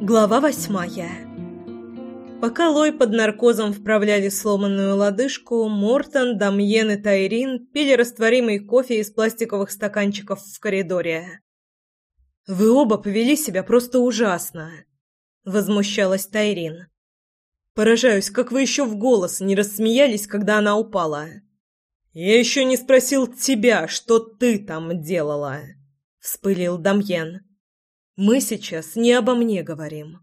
Глава восьмая Пока Лой под наркозом вправляли сломанную лодыжку, Мортон, Дамьен и Тайрин пили растворимый кофе из пластиковых стаканчиков в коридоре. «Вы оба повели себя просто ужасно», — возмущалась Тайрин. «Поражаюсь, как вы еще в голос не рассмеялись, когда она упала». «Я еще не спросил тебя, что ты там делала», — вспылил Дамьен. «Мы сейчас не обо мне говорим».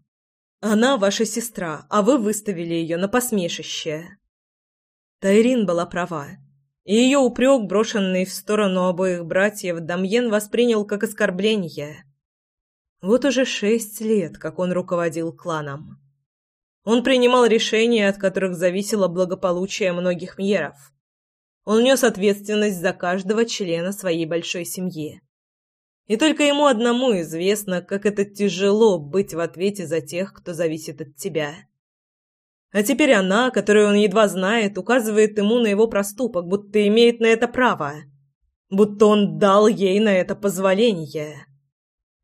Она ваша сестра, а вы выставили ее на посмешище. Тайрин была права. И ее упрек, брошенный в сторону обоих братьев, Дамьен воспринял как оскорбление. Вот уже шесть лет, как он руководил кланом. Он принимал решения, от которых зависело благополучие многих мьеров. Он нес ответственность за каждого члена своей большой семьи. И только ему одному известно, как это тяжело быть в ответе за тех, кто зависит от тебя. А теперь она, которую он едва знает, указывает ему на его проступок, будто имеет на это право. Будто он дал ей на это позволение.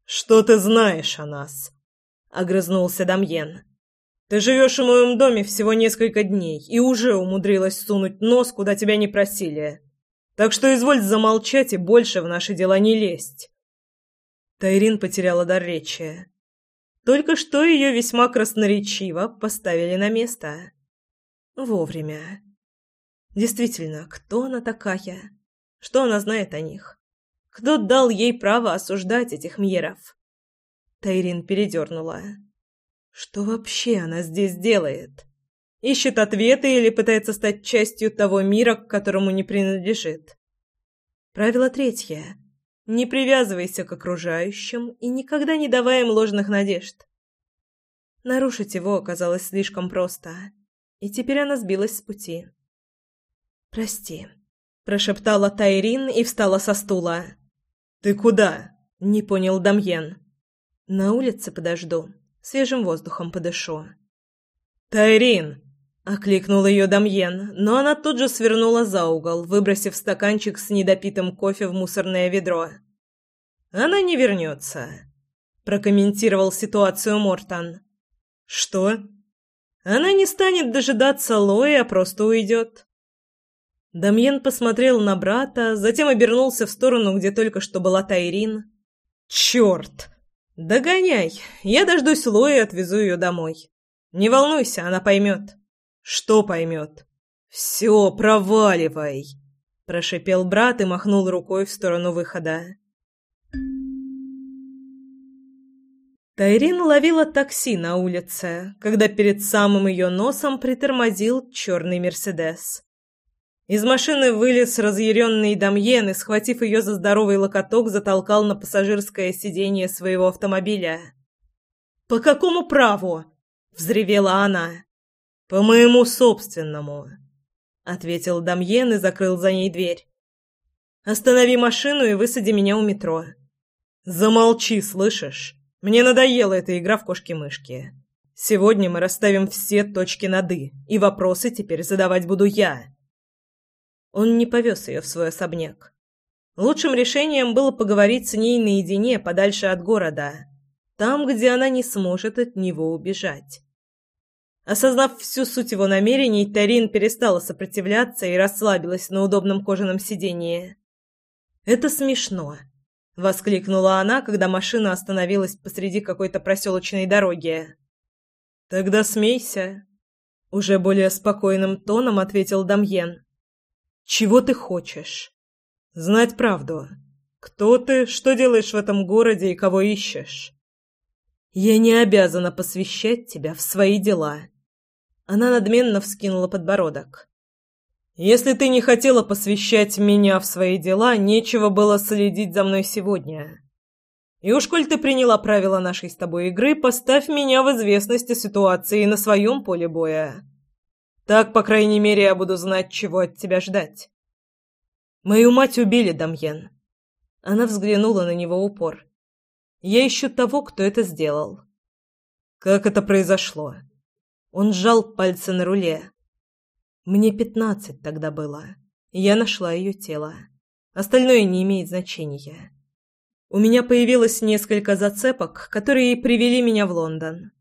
«Что ты знаешь о нас?» — огрызнулся Дамьен. «Ты живешь в моем доме всего несколько дней и уже умудрилась сунуть нос, куда тебя не просили. Так что изволь замолчать и больше в наши дела не лезть». Тайрин потеряла дар речи. Только что ее весьма красноречиво поставили на место. Вовремя. Действительно, кто она такая? Что она знает о них? Кто дал ей право осуждать этих мьеров? Тайрин передернула. Что вообще она здесь делает? Ищет ответы или пытается стать частью того мира, к которому не принадлежит? Правило третье. Не привязывайся к окружающим и никогда не давай им ложных надежд. Нарушить его оказалось слишком просто, и теперь она сбилась с пути. «Прости», — прошептала Тайрин и встала со стула. «Ты куда?» — не понял Дамьен. «На улице подожду, свежим воздухом подышу». «Тайрин!» — окликнул ее Дамьен, но она тут же свернула за угол, выбросив стаканчик с недопитым кофе в мусорное ведро. «Она не вернется», — прокомментировал ситуацию Мортон. «Что?» «Она не станет дожидаться Лои, а просто уйдет». Дамьен посмотрел на брата, затем обернулся в сторону, где только что была Тайрин. «Черт! Догоняй! Я дождусь Лои и отвезу ее домой. Не волнуйся, она поймет». «Что поймет?» «Все, проваливай!» – прошипел брат и махнул рукой в сторону выхода. Тайрин ловила такси на улице, когда перед самым ее носом притормозил черный «Мерседес». Из машины вылез разъяренный Дамьен и, схватив ее за здоровый локоток, затолкал на пассажирское сиденье своего автомобиля. «По какому праву?» – взревела она. «По моему собственному», — ответил Дамьен и закрыл за ней дверь. «Останови машину и высади меня у метро». «Замолчи, слышишь? Мне надоела эта игра в кошки-мышки. Сегодня мы расставим все точки над «и», и вопросы теперь задавать буду я». Он не повез ее в свой особняк. Лучшим решением было поговорить с ней наедине подальше от города, там, где она не сможет от него убежать. Осознав всю суть его намерений, Тарин перестала сопротивляться и расслабилась на удобном кожаном сиденье. «Это смешно», — воскликнула она, когда машина остановилась посреди какой-то проселочной дороги. «Тогда смейся», — уже более спокойным тоном ответил Дамьен. «Чего ты хочешь?» «Знать правду. Кто ты, что делаешь в этом городе и кого ищешь?» «Я не обязана посвящать тебя в свои дела», она надменно вскинула подбородок. «Если ты не хотела посвящать меня в свои дела, нечего было следить за мной сегодня. И уж коль ты приняла правила нашей с тобой игры, поставь меня в известность о ситуации на своем поле боя. Так, по крайней мере, я буду знать, чего от тебя ждать». «Мою мать убили, Дамьен». Она взглянула на него упор. «Я ищу того, кто это сделал». «Как это произошло?» Он сжал пальцы на руле. Мне пятнадцать тогда было. Я нашла ее тело. Остальное не имеет значения. У меня появилось несколько зацепок, которые привели меня в Лондон.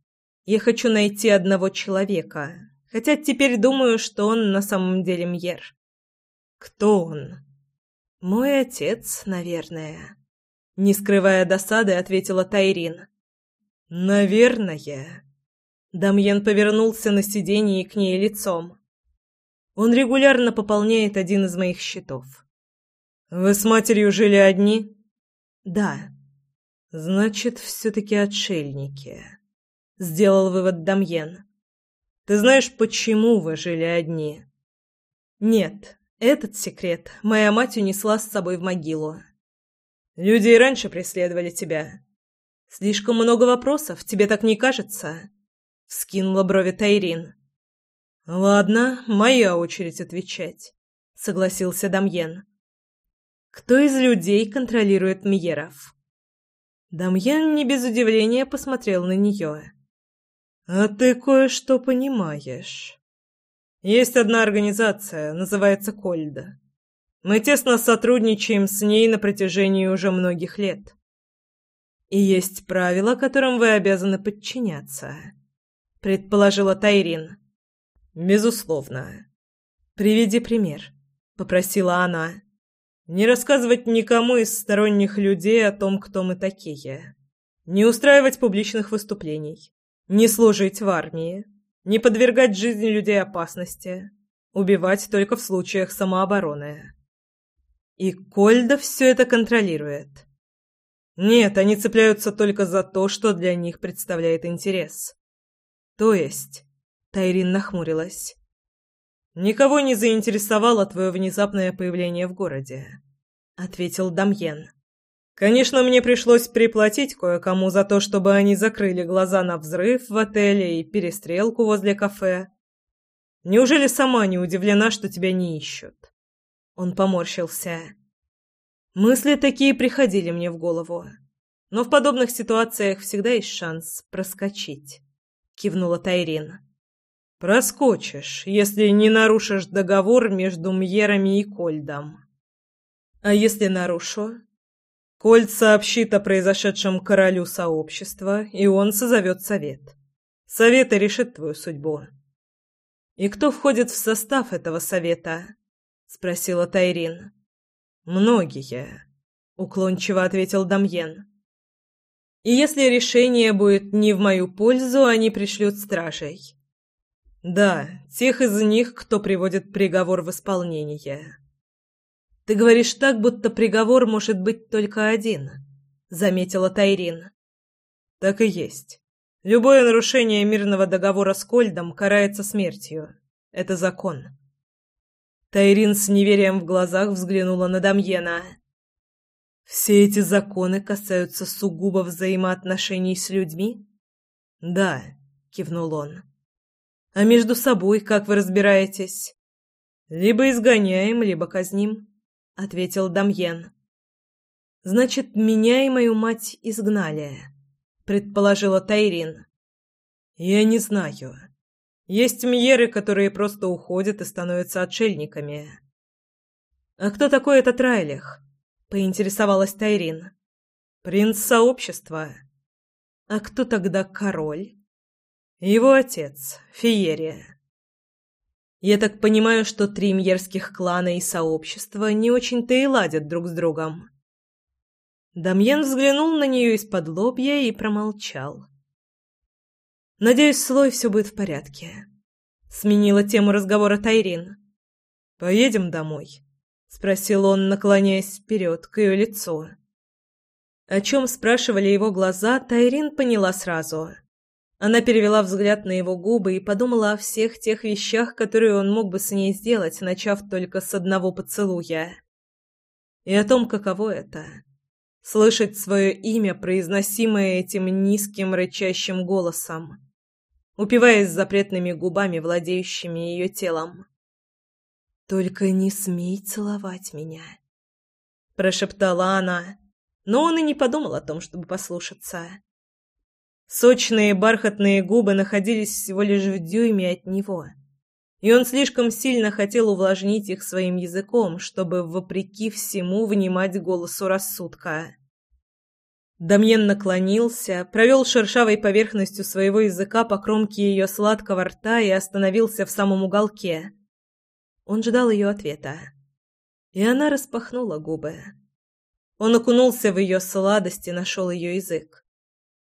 Я хочу найти одного человека, хотя теперь думаю, что он на самом деле Мьер. Кто он? Мой отец, наверное. Не скрывая досады, ответила Тайрин. Наверное. Дамьен повернулся на сиденье к ней лицом. Он регулярно пополняет один из моих счетов. Вы с матерью жили одни? Да. Значит, все-таки отшельники. Сделал вывод Дамьен. Ты знаешь, почему вы жили одни? Нет, этот секрет моя мать унесла с собой в могилу. Люди и раньше преследовали тебя. Слишком много вопросов, тебе так не кажется? Вскинула брови Тайрин. Ладно, моя очередь отвечать, согласился Дамьен. Кто из людей контролирует Мьеров? Дамьен не без удивления посмотрел на нее. «А ты кое-что понимаешь. Есть одна организация, называется Кольда. Мы тесно сотрудничаем с ней на протяжении уже многих лет. И есть правила, которым вы обязаны подчиняться», — предположила Тайрин. «Безусловно. Приведи пример», — попросила она. «Не рассказывать никому из сторонних людей о том, кто мы такие. Не устраивать публичных выступлений не служить в армии, не подвергать жизни людей опасности, убивать только в случаях самообороны. И Кольда все это контролирует. Нет, они цепляются только за то, что для них представляет интерес. То есть, Тайрин нахмурилась. Никого не заинтересовало твое внезапное появление в городе, ответил Дамьен. Конечно, мне пришлось приплатить кое-кому за то, чтобы они закрыли глаза на взрыв в отеле и перестрелку возле кафе. Неужели сама не удивлена, что тебя не ищут? Он поморщился. Мысли такие приходили мне в голову. Но в подобных ситуациях всегда есть шанс проскочить, кивнула Тайрин. Проскочишь, если не нарушишь договор между Мьерами и Кольдом. А если нарушу? Кольт сообщит о произошедшем королю сообщества, и он созовет совет. Совет и решит твою судьбу. «И кто входит в состав этого совета?» — спросила Тайрин. «Многие», — уклончиво ответил Дамьен. «И если решение будет не в мою пользу, они пришлют стражей». «Да, тех из них, кто приводит приговор в исполнение». Ты говоришь так, будто приговор может быть только один, заметила Тайрин. Так и есть. Любое нарушение мирного договора с Кольдом карается смертью. Это закон. Тайрин с неверием в глазах взглянула на Дамьена. Все эти законы касаются сугубо взаимоотношений с людьми? Да, кивнул он. А между собой как вы разбираетесь? Либо изгоняем, либо казним. — ответил Дамьен. «Значит, меня и мою мать изгнали», — предположила Тайрин. «Я не знаю. Есть мьеры, которые просто уходят и становятся отшельниками». «А кто такой этот Райлих?» — поинтересовалась Тайрин. «Принц сообщества». «А кто тогда король?» «Его отец, Фиерия». Я так понимаю, что три мьерских клана и сообщества не очень-то и ладят друг с другом. Дамьен взглянул на нее из-под лобья и промолчал. «Надеюсь, с Лой все будет в порядке», — сменила тему разговора Тайрин. «Поедем домой?» — спросил он, наклоняясь вперед к ее лицу. О чем спрашивали его глаза, Тайрин поняла сразу — она перевела взгляд на его губы и подумала о всех тех вещах, которые он мог бы с ней сделать, начав только с одного поцелуя. И о том, каково это — слышать свое имя, произносимое этим низким рычащим голосом, упиваясь запретными губами, владеющими ее телом. «Только не смей целовать меня», — прошептала она, но он и не подумал о том, чтобы послушаться. Сочные бархатные губы находились всего лишь в дюйме от него, и он слишком сильно хотел увлажнить их своим языком, чтобы, вопреки всему, внимать голосу рассудка. Дамьен наклонился, провел шершавой поверхностью своего языка по кромке ее сладкого рта и остановился в самом уголке. Он ждал ее ответа. И она распахнула губы. Он окунулся в ее сладость и нашел ее язык.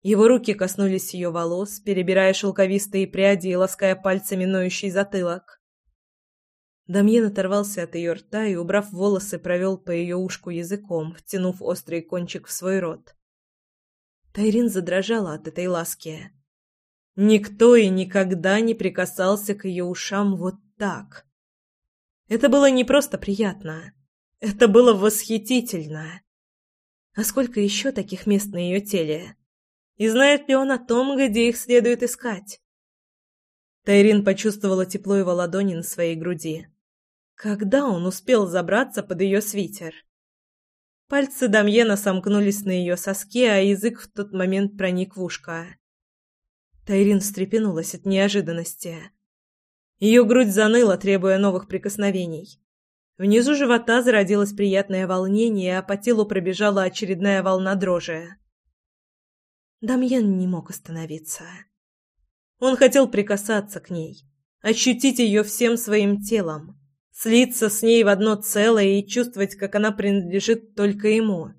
Его руки коснулись ее волос, перебирая шелковистые пряди и лаская пальцами ноющий затылок. Дамьен оторвался от ее рта и, убрав волосы, провел по ее ушку языком, втянув острый кончик в свой рот. Тайрин задрожала от этой ласки. Никто и никогда не прикасался к ее ушам вот так. Это было не просто приятно. Это было восхитительно. А сколько еще таких мест на ее теле? И знает ли он о том, где их следует искать? Тайрин почувствовала тепло его ладони на своей груди. Когда он успел забраться под ее свитер? Пальцы Дамьена сомкнулись на ее соске, а язык в тот момент проник в ушко. Тайрин встрепенулась от неожиданности. Ее грудь заныла, требуя новых прикосновений. Внизу живота зародилось приятное волнение, а по телу пробежала очередная волна дрожи. Дамьен не мог остановиться. Он хотел прикасаться к ней, ощутить ее всем своим телом, слиться с ней в одно целое и чувствовать, как она принадлежит только ему.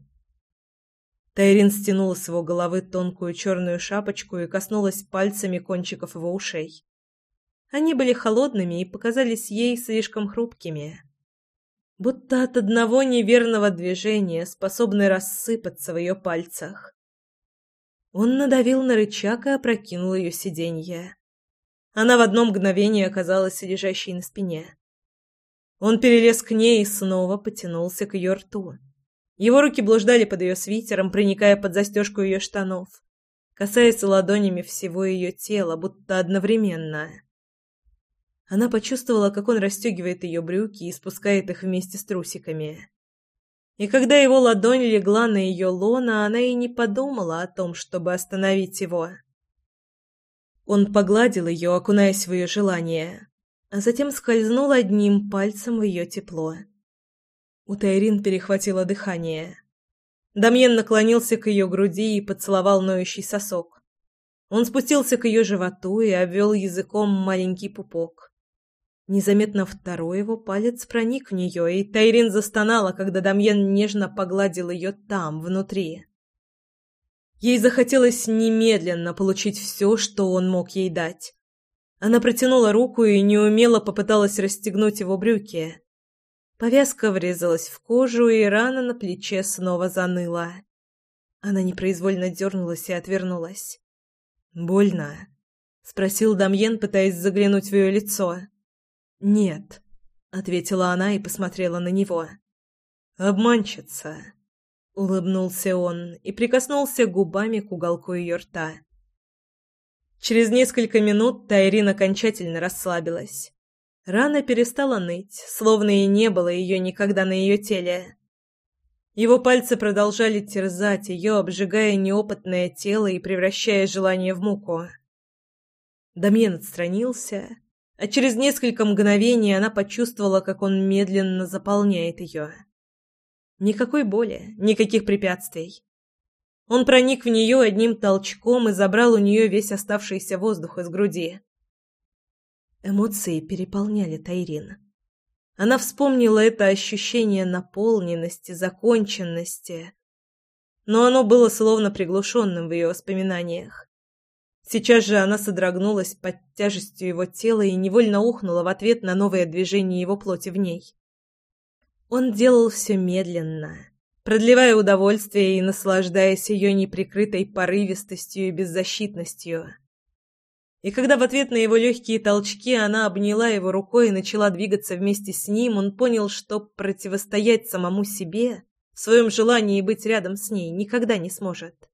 Тайрин стянула с его головы тонкую черную шапочку и коснулась пальцами кончиков его ушей. Они были холодными и показались ей слишком хрупкими. Будто от одного неверного движения способны рассыпаться в ее пальцах. Он надавил на рычаг и опрокинул ее сиденье. Она в одно мгновение оказалась лежащей на спине. Он перелез к ней и снова потянулся к ее рту. Его руки блуждали под ее свитером, проникая под застежку ее штанов, касаясь ладонями всего ее тела, будто одновременно. Она почувствовала, как он расстегивает ее брюки и спускает их вместе с трусиками. И когда его ладонь легла на ее лона, она и не подумала о том, чтобы остановить его. Он погладил ее, окунаясь в ее желание а затем скользнул одним пальцем в ее тепло. У Тайрин перехватило дыхание. Дамьен наклонился к ее груди и поцеловал ноющий сосок. Он спустился к ее животу и обвел языком маленький пупок. Незаметно второй его палец проник в нее, и Тайрин застонала, когда Дамьен нежно погладил ее там, внутри. Ей захотелось немедленно получить все, что он мог ей дать. Она протянула руку и неумело попыталась расстегнуть его брюки. Повязка врезалась в кожу, и рана на плече снова заныла. Она непроизвольно дернулась и отвернулась. «Больно?» — спросил Дамьен, пытаясь заглянуть в ее лицо. «Нет», — ответила она и посмотрела на него. «Обманщица», — улыбнулся он и прикоснулся губами к уголку ее рта. Через несколько минут Тайрин окончательно расслабилась. Рана перестала ныть, словно и не было ее никогда на ее теле. Его пальцы продолжали терзать ее, обжигая неопытное тело и превращая желание в муку. Дамьен отстранился, а через несколько мгновений она почувствовала, как он медленно заполняет ее. Никакой боли, никаких препятствий. Он проник в нее одним толчком и забрал у нее весь оставшийся воздух из груди. Эмоции переполняли Тайрин. Она вспомнила это ощущение наполненности, законченности, но оно было словно приглушенным в ее воспоминаниях. Сейчас же она содрогнулась под тяжестью его тела и невольно ухнула в ответ на новое движение его плоти в ней. Он делал все медленно, продлевая удовольствие и наслаждаясь ее неприкрытой порывистостью и беззащитностью. И когда в ответ на его легкие толчки она обняла его рукой и начала двигаться вместе с ним, он понял, что противостоять самому себе в своем желании быть рядом с ней никогда не сможет.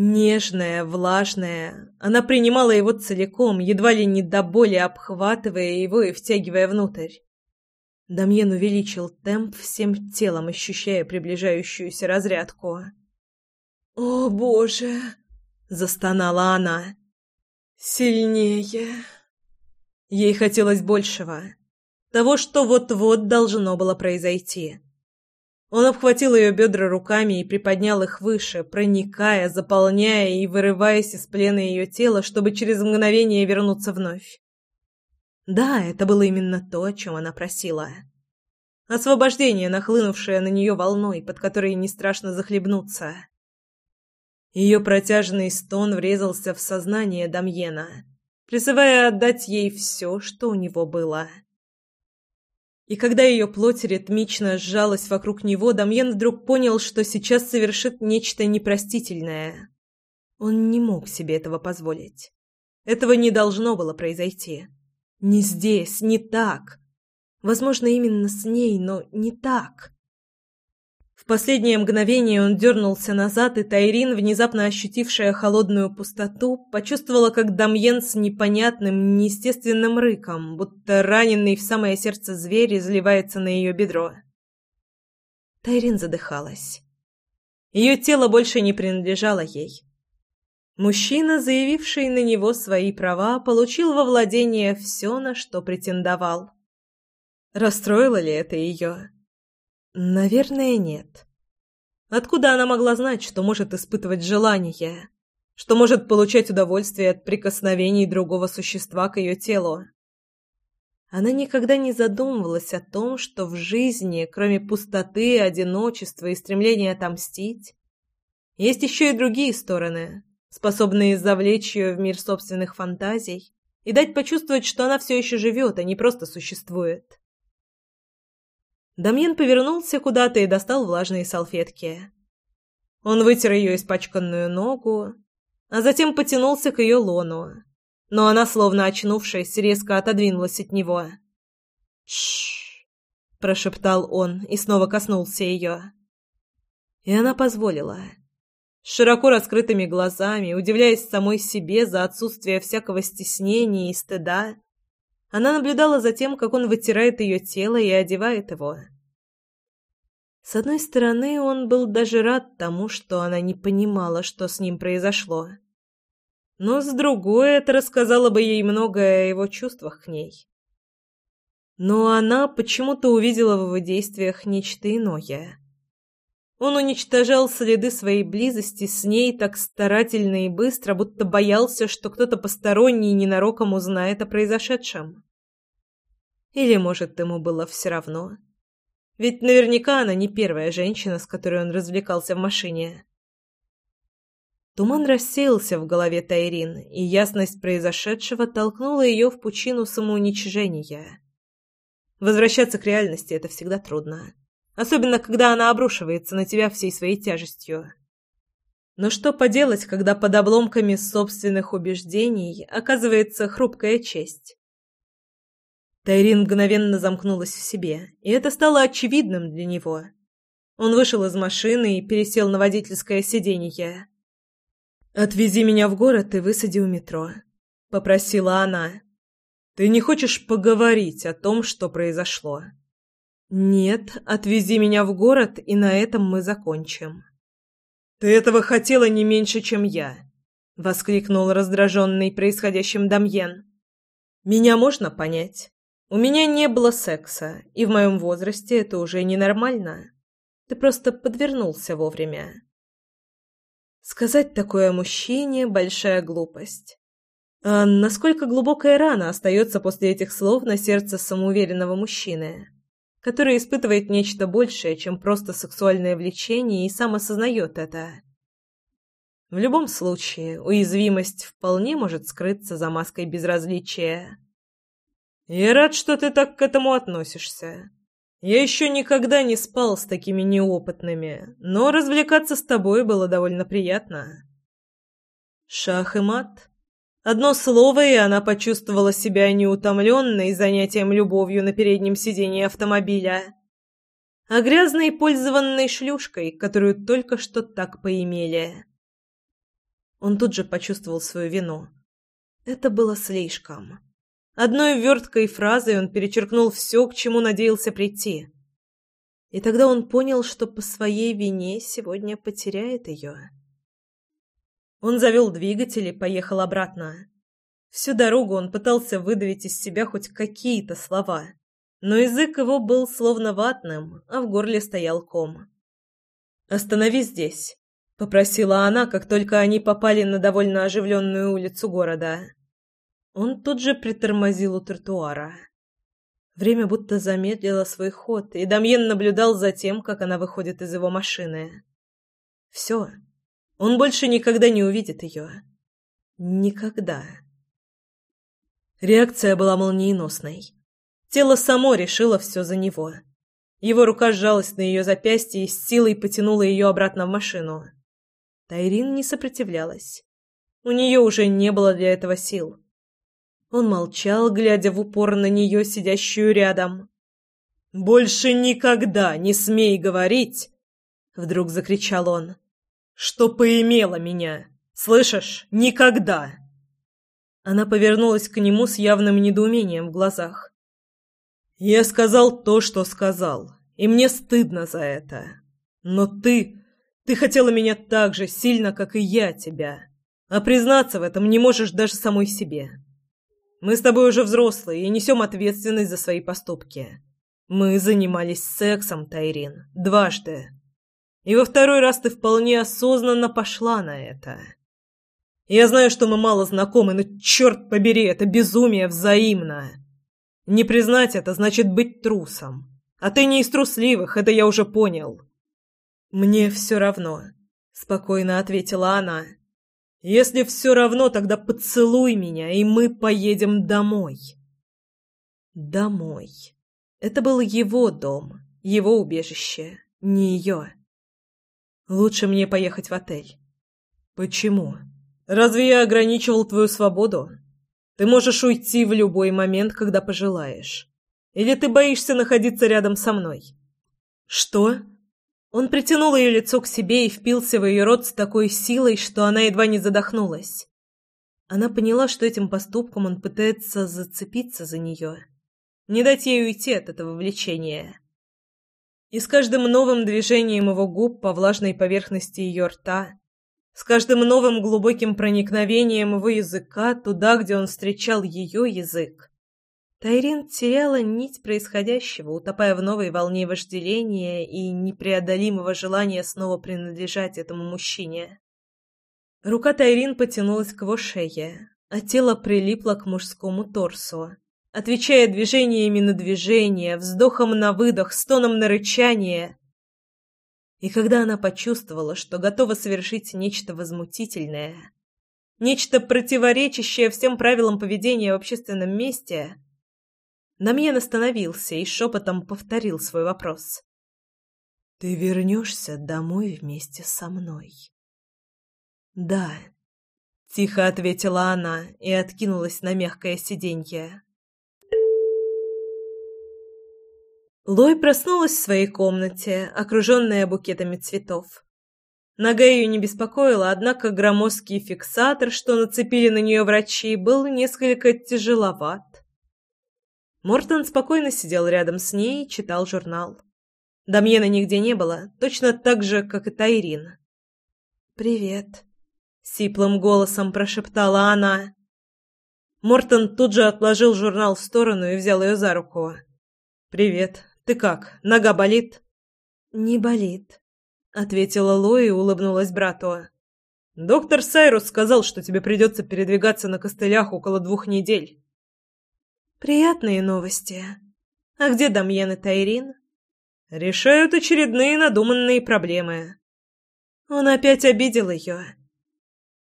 Нежная, влажная, она принимала его целиком, едва ли не до боли обхватывая его и втягивая внутрь. Дамьен увеличил темп всем телом, ощущая приближающуюся разрядку. «О, Боже!» — застонала она. «Сильнее!» Ей хотелось большего. Того, что вот-вот должно было произойти. Он обхватил ее бедра руками и приподнял их выше, проникая, заполняя и вырываясь из плена ее тела, чтобы через мгновение вернуться вновь. Да, это было именно то, о чем она просила. Освобождение, нахлынувшее на нее волной, под которой не страшно захлебнуться. Ее протяжный стон врезался в сознание Дамьена, призывая отдать ей все, что у него было. И когда ее плоть ритмично сжалась вокруг него, Дамьен вдруг понял, что сейчас совершит нечто непростительное. Он не мог себе этого позволить. Этого не должно было произойти. Не здесь, не так. Возможно, именно с ней, но не так. Последнее мгновение он дернулся назад, и Тайрин, внезапно ощутившая холодную пустоту, почувствовала, как Дамьен с непонятным, неестественным рыком, будто раненый в самое сердце зверь, изливается на ее бедро. Тайрин задыхалась. Ее тело больше не принадлежало ей. Мужчина, заявивший на него свои права, получил во владение все, на что претендовал. Расстроило ли это ее? Наверное, нет. Откуда она могла знать, что может испытывать желание, что может получать удовольствие от прикосновений другого существа к ее телу? Она никогда не задумывалась о том, что в жизни, кроме пустоты, одиночества и стремления отомстить, есть еще и другие стороны, способные завлечь ее в мир собственных фантазий и дать почувствовать, что она все еще живет, а не просто существует. Дамьен повернулся куда-то и достал влажные салфетки. Он вытер ее испачканную ногу, а затем потянулся к ее лону. Но она, словно очнувшись, резко отодвинулась от него. «Тш-ш-ш!» прошептал он и снова коснулся ее. И она позволила. Широко раскрытыми глазами, удивляясь самой себе за отсутствие всякого стеснения и стыда, она наблюдала за тем, как он вытирает ее тело и одевает его. С одной стороны, он был даже рад тому, что она не понимала, что с ним произошло. Но с другой, это рассказало бы ей многое о его чувствах к ней. Но она почему-то увидела в его действиях нечто иное. Он уничтожал следы своей близости с ней так старательно и быстро, будто боялся, что кто-то посторонний ненароком узнает о произошедшем. Или, может, ему было все равно. Ведь наверняка она не первая женщина, с которой он развлекался в машине. Туман рассеялся в голове Тайрин, и ясность произошедшего толкнула ее в пучину самоуничижения. Возвращаться к реальности — это всегда трудно. Особенно, когда она обрушивается на тебя всей своей тяжестью. Но что поделать, когда под обломками собственных убеждений оказывается хрупкая честь? Тайрин мгновенно замкнулась в себе, и это стало очевидным для него. Он вышел из машины и пересел на водительское сиденье. «Отвези меня в город и высади у метро», — попросила она. «Ты не хочешь поговорить о том, что произошло?» «Нет, отвези меня в город, и на этом мы закончим». «Ты этого хотела не меньше, чем я», — воскликнул раздраженный происходящим Дамьен. «Меня можно понять. У меня не было секса, и в моем возрасте это уже ненормально. Ты просто подвернулся вовремя». Сказать такое мужчине – большая глупость. А насколько глубокая рана остается после этих слов на сердце самоуверенного мужчины? Который испытывает нечто большее, чем просто сексуальное влечение и сам осознает это. В любом случае, уязвимость вполне может скрыться за маской безразличия. «Я рад, что ты так к этому относишься. Я еще никогда не спал с такими неопытными, но развлекаться с тобой было довольно приятно». Шах и мат. Одно слово, и она почувствовала себя неутомленной занятием любовью на переднем сидении автомобиля, а грязной пользованной шлюшкой, которую только что так поимели. Он тут же почувствовал свою вину. Это было слишком. Одной верткой фразой он перечеркнул все, к чему надеялся прийти. И тогда он понял, что по своей вине сегодня потеряет ее. Он завел двигатель и поехал обратно. Всю дорогу он пытался выдавить из себя хоть какие-то слова. но язык его был словно ватным, а в горле стоял ком. «Остановись здесь», — попросила она, как только они попали на довольно оживленную улицу города. Он тут же притормозил у тротуара. Время будто замедлило свой ход, и Дамьен наблюдал за тем, как она выходит из его машины. Все. Он больше никогда не увидит ее. Никогда. Реакция была молниеносной. Тело само решило все за него. Его рука сжалась на ее запястье и с силой потянула ее обратно в машину. Тайрин не сопротивлялась. У нее уже не было для этого сил. Он молчал, глядя в упор на нее, сидящую рядом. «Больше никогда не смей говорить!» Вдруг закричал он. «Что поимела меня! Слышишь? Никогда!» Она повернулась к нему с явным недоумением в глазах. «Я сказал то, что сказал, и мне стыдно за это. Но ты... ты хотела меня так же сильно, как и я тебя. А признаться в этом не можешь даже самой себе. Мы с тобой уже взрослые и несем ответственность за свои поступки. Мы занимались сексом, Тайрин, дважды. И во второй раз ты вполне осознанно пошла на это. Я знаю, что мы мало знакомы, но, черт побери, это безумие взаимно. Не признать это значит быть трусом. А ты не из трусливых, это я уже понял. Мне все равно, спокойно ответила она. Если все равно, тогда поцелуй меня, и мы поедем домой. Домой. Это был его дом, его убежище, не ее. Лучше мне поехать в отель. Почему? Разве я ограничивал твою свободу? Ты можешь уйти в любой момент, когда пожелаешь. Или ты боишься находиться рядом со мной? Что? Он притянул ее лицо к себе и впился в ее рот с такой силой, что она едва не задохнулась. Она поняла, что этим поступком он пытается зацепиться за нее, не дать ей уйти от этого влечения. И с каждым новым движением его губ по влажной поверхности ее рта, с каждым новым глубоким проникновением его языка туда, где он встречал ее язык, Тайрин теряла нить происходящего, утопая в новой волне вожделения и непреодолимого желания снова принадлежать этому мужчине. Рука Тайрин потянулась к его шее, а тело прилипло к мужскому торсу, отвечая движениями на движение, вздохом на выдох, стоном на рычание. И когда она почувствовала, что готова совершить нечто возмутительное, нечто противоречащее всем правилам поведения в общественном месте, Намьен остановился и шепотом повторил свой вопрос. «Ты вернешься домой вместе со мной?» «Да», — тихо ответила она и откинулась на мягкое сиденье. Лой проснулась в своей комнате, окруженная букетами цветов. Нога ее не беспокоила, однако громоздкий фиксатор, что нацепили на нее врачи, был несколько тяжеловат. Мортон спокойно сидел рядом с ней и читал журнал. Дамьена нигде не было, точно так же, как и Тайрин. «Привет», — сиплым голосом прошептала она. Мортон тут же отложил журнал в сторону и взял ее за руку. «Привет. Ты как? Нога болит?» «Не болит», — ответила Лои и улыбнулась брату. «Доктор Сайрус сказал, что тебе придется передвигаться на костылях около двух недель. Приятные новости. А где Дамьен и Тайрин? Решают очередные надуманные проблемы. Он опять обидел ее.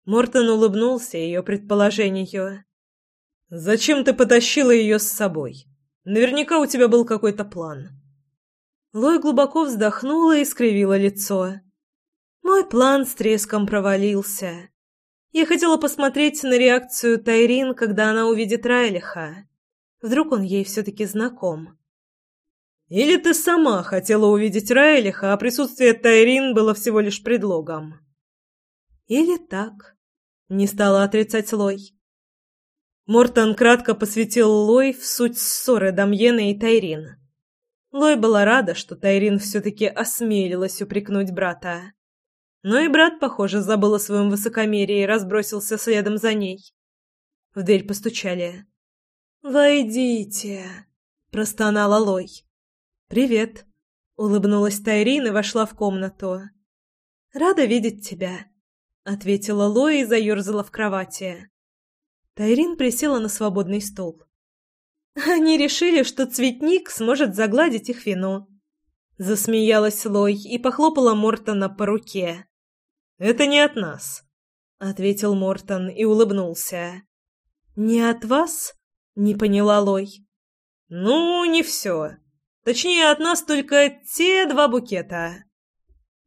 Мортон улыбнулся ее предположению. «Зачем ты потащила ее с собой? Наверняка у тебя был какой-то план». Лой глубоко вздохнула и скривила лицо. Мой план с треском провалился. Я хотела посмотреть на реакцию Тайрин, когда она увидит Райлиха. Вдруг он ей все-таки знаком. Или ты сама хотела увидеть Райлиха, а присутствие Тайрин было всего лишь предлогом? Или так. Не стала отрицать Лой. Мортон кратко посвятил Лой в суть ссоры Дамьена и Тайрин. Лой была рада, что Тайрин все-таки осмелилась упрекнуть брата. Но и брат, похоже, забыл о своем высокомерии и разбросился следом за ней. В дверь постучали. «Войдите!» — простонала Лой. «Привет», — улыбнулась Тайрин и вошла в комнату. «Рада видеть тебя», — ответила Лой и заерзала в кровати. Тайрин присела на свободный стул. «Они решили, что цветник сможет загладить их вину». Засмеялась Лой и похлопала Мортона по руке. «Это не от нас», — ответил Мортон и улыбнулся. «Не от вас?» — не поняла Лой. «Ну, не все. Точнее, от нас только те два букета».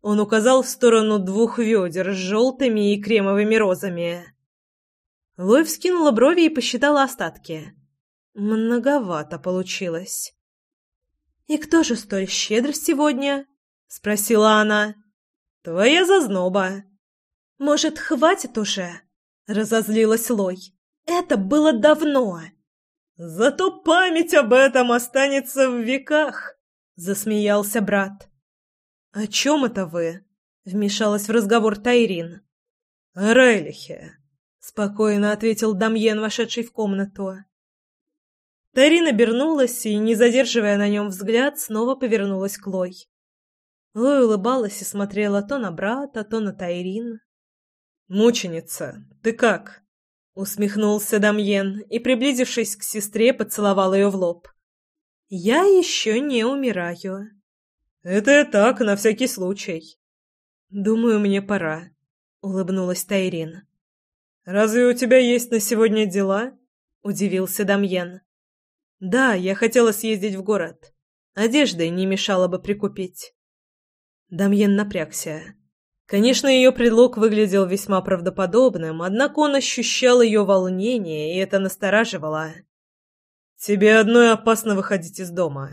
Он указал в сторону двух ведер с желтыми и кремовыми розами. Лой вскинула брови и посчитала остатки. Многовато получилось. «И кто же столь щедр сегодня?» — спросила она. «Твоя зазноба». «Может, хватит уже?» — разозлилась Лой. «Это было давно». «Зато память об этом останется в веках», — засмеялся брат. «О чем это вы?» — вмешалась в разговор Тайрин. «О Райлихе», — спокойно ответил Дамьен, вошедший в комнату. Тайрин обернулась и, не задерживая на нем взгляд, снова повернулась к Лой. Лой улыбалась и смотрела то на брата, то на Тайрин. «Мученица, ты как?» Усмехнулся Дамьен и, приблизившись к сестре, поцеловал ее в лоб. «Я еще не умираю». «Это я так, на всякий случай». «Думаю, мне пора», — улыбнулась Тайрин. «Разве у тебя есть на сегодня дела?» — удивился Дамьен. «Да, я хотела съездить в город. Одежды не мешало бы прикупить». Дамьен напрягся. Конечно, ее предлог выглядел весьма правдоподобным, однако он ощущал ее волнение, и это настораживало. «Тебе одной опасно выходить из дома.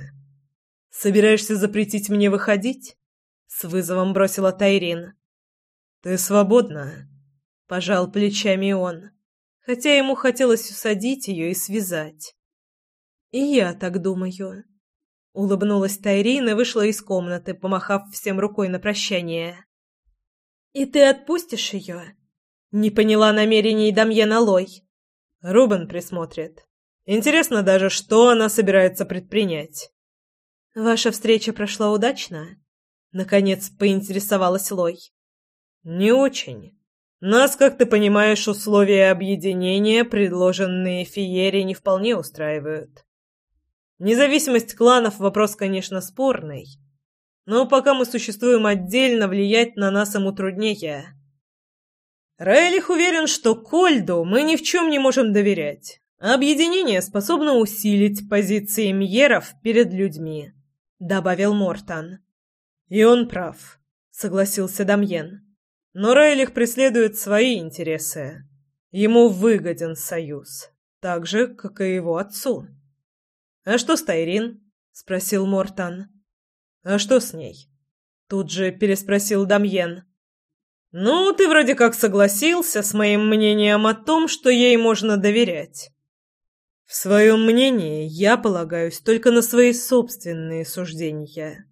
Собираешься запретить мне выходить?» — с вызовом бросила Тайрин. «Ты свободна?» — пожал плечами он, хотя ему хотелось усадить ее и связать. «И я так думаю», — улыбнулась Тайрин и вышла из комнаты, помахав всем рукой на прощание. «И ты отпустишь ее?» Не поняла намерений Дамьена Лой. Рубен присмотрит. Интересно даже, что она собирается предпринять. «Ваша встреча прошла удачно?» Наконец поинтересовалась Лой. «Не очень. Нас, как ты понимаешь, условия объединения, предложенные Фиере, не вполне устраивают. Независимость кланов – вопрос, конечно, спорный, но пока мы существуем отдельно, влиять на нас ему труднее. Райлих уверен, что Кольду мы ни в чем не можем доверять. Объединение способно усилить позиции Мьеров перед людьми, добавил Мортан. И он прав, согласился Дамьен. Но Райлих преследует свои интересы. Ему выгоден союз, так же, как и его отцу. А что с Тайрин? спросил Мортан. «А что с ней?» Тут же переспросил Дамьен. «Ну, ты вроде как согласился с моим мнением о том, что ей можно доверять». «В своем мнении я полагаюсь только на свои собственные суждения.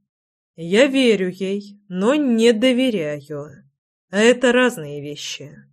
Я верю ей, но не доверяю. А это разные вещи».